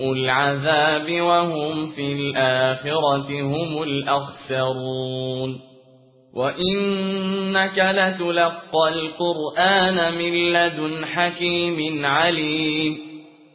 العذاب وهم في الآخرة هم الأخسرون وإنك لتلقى القرآن من لدن حكيم عليم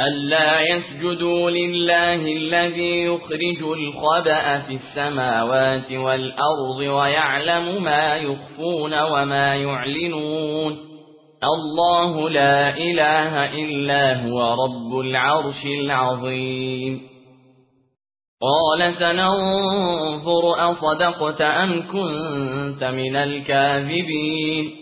ألا يسجدوا لله الذي يخرج الخبأ في السماوات والأرض ويعلم ما يخفون وما يعلنون الله لا إله إلا هو رب العرش العظيم قال سننظر أصدقت أم كنت من الكاذبين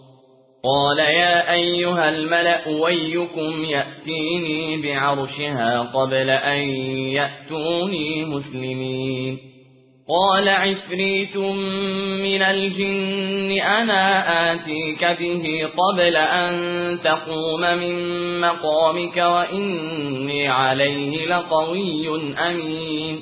قال يا أيها الملأ ويكم يأتيني بعرشها قبل أن يأتوني مسلمين. قال عفريت من الجن أنا آتيك به قبل أن تقوم من مقامك وإني عليه لقوي أمين.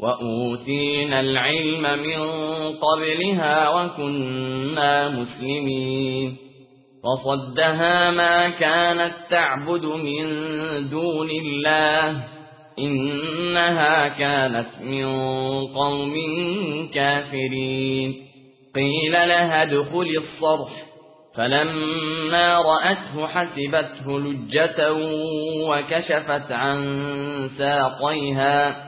وأوتينا العلم من قبلها وكنا مسلمين فصدها ما كانت تعبد من دون الله إنها كانت من قوم كافرين قيل لها ادخل الصرح فلما رأته حسبته لجة وكشفت عن ساقيها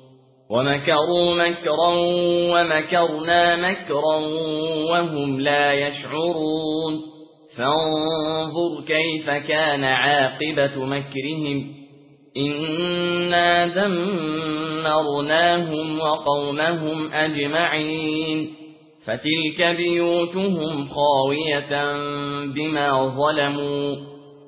ومكروا مكرا ومكرنا مكرا وهم لا يشعرون. فانظر كيف كان عاقبة مكرهم. إنا دمرناهم وقومهم أجمعين. فتلك بيوتهم خاوية بما ظلموا.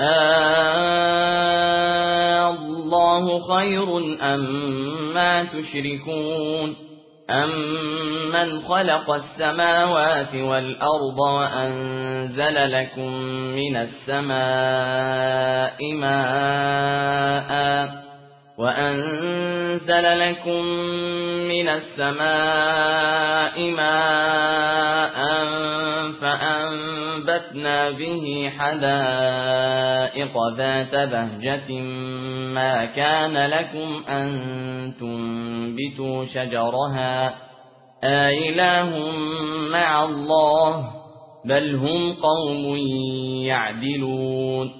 آه الله خير أم ما تشركون؟ أمن خلق السماوات والأرض وأنزل لكم من السماء ماءً وأنزل لكم من السماء ماء فأنبتنا به حدائق ذات بهجة ما كان لكم أن تنبتوا شجرها. آإله مع الله بل هم قوم يعدلون.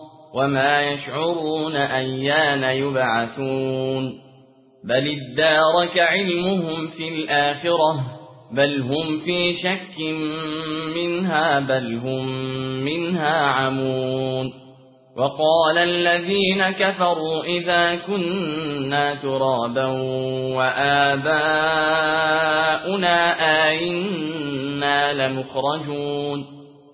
وما يشعرون أيان يبعثون بل ادارك علمهم في الآخرة بل هم في شك منها بل هم منها عمون وقال الذين كفروا إذا كنا ترابا وآباؤنا آئنا لمخرجون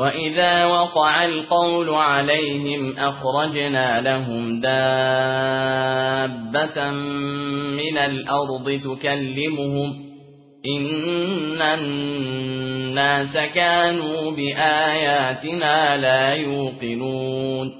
وَإِذَا وَقَعَ الْقَوْلُ عَلَيْهِمْ أَخْرَجْنَا لَهُمْ دَابَّةً مِنَ الْأَرْضِ تُكَلِّمُهُمْ إِنَّ النَّاسَ كَانُوا بِآيَاتِنَا لَا يُوقِنُونَ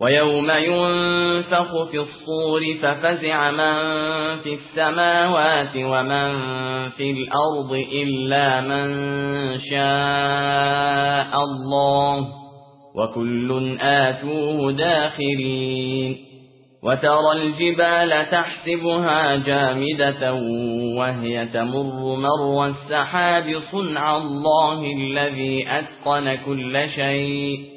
ويوم ينفخ في الصور ففزع من في السماوات ومن في الأرض إلا من شاء الله وكل آتوه داخرين وترى الجبال تحسبها جامدة وهي تمر مر السحاب صنع الله الذي أتقن كل شيء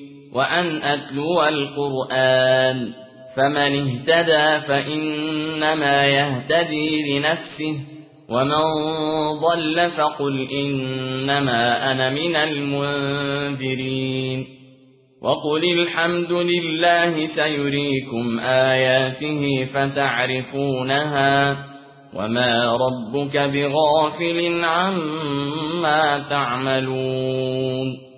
وأن أتلو القرآن فمن اهتدى فإنما يهتدي لنفسه ومن ضل فقل إنما أنا من المنذرين وقل الحمد لله سيريكم آياته فتعرفونها وما ربك بغافل عما تعملون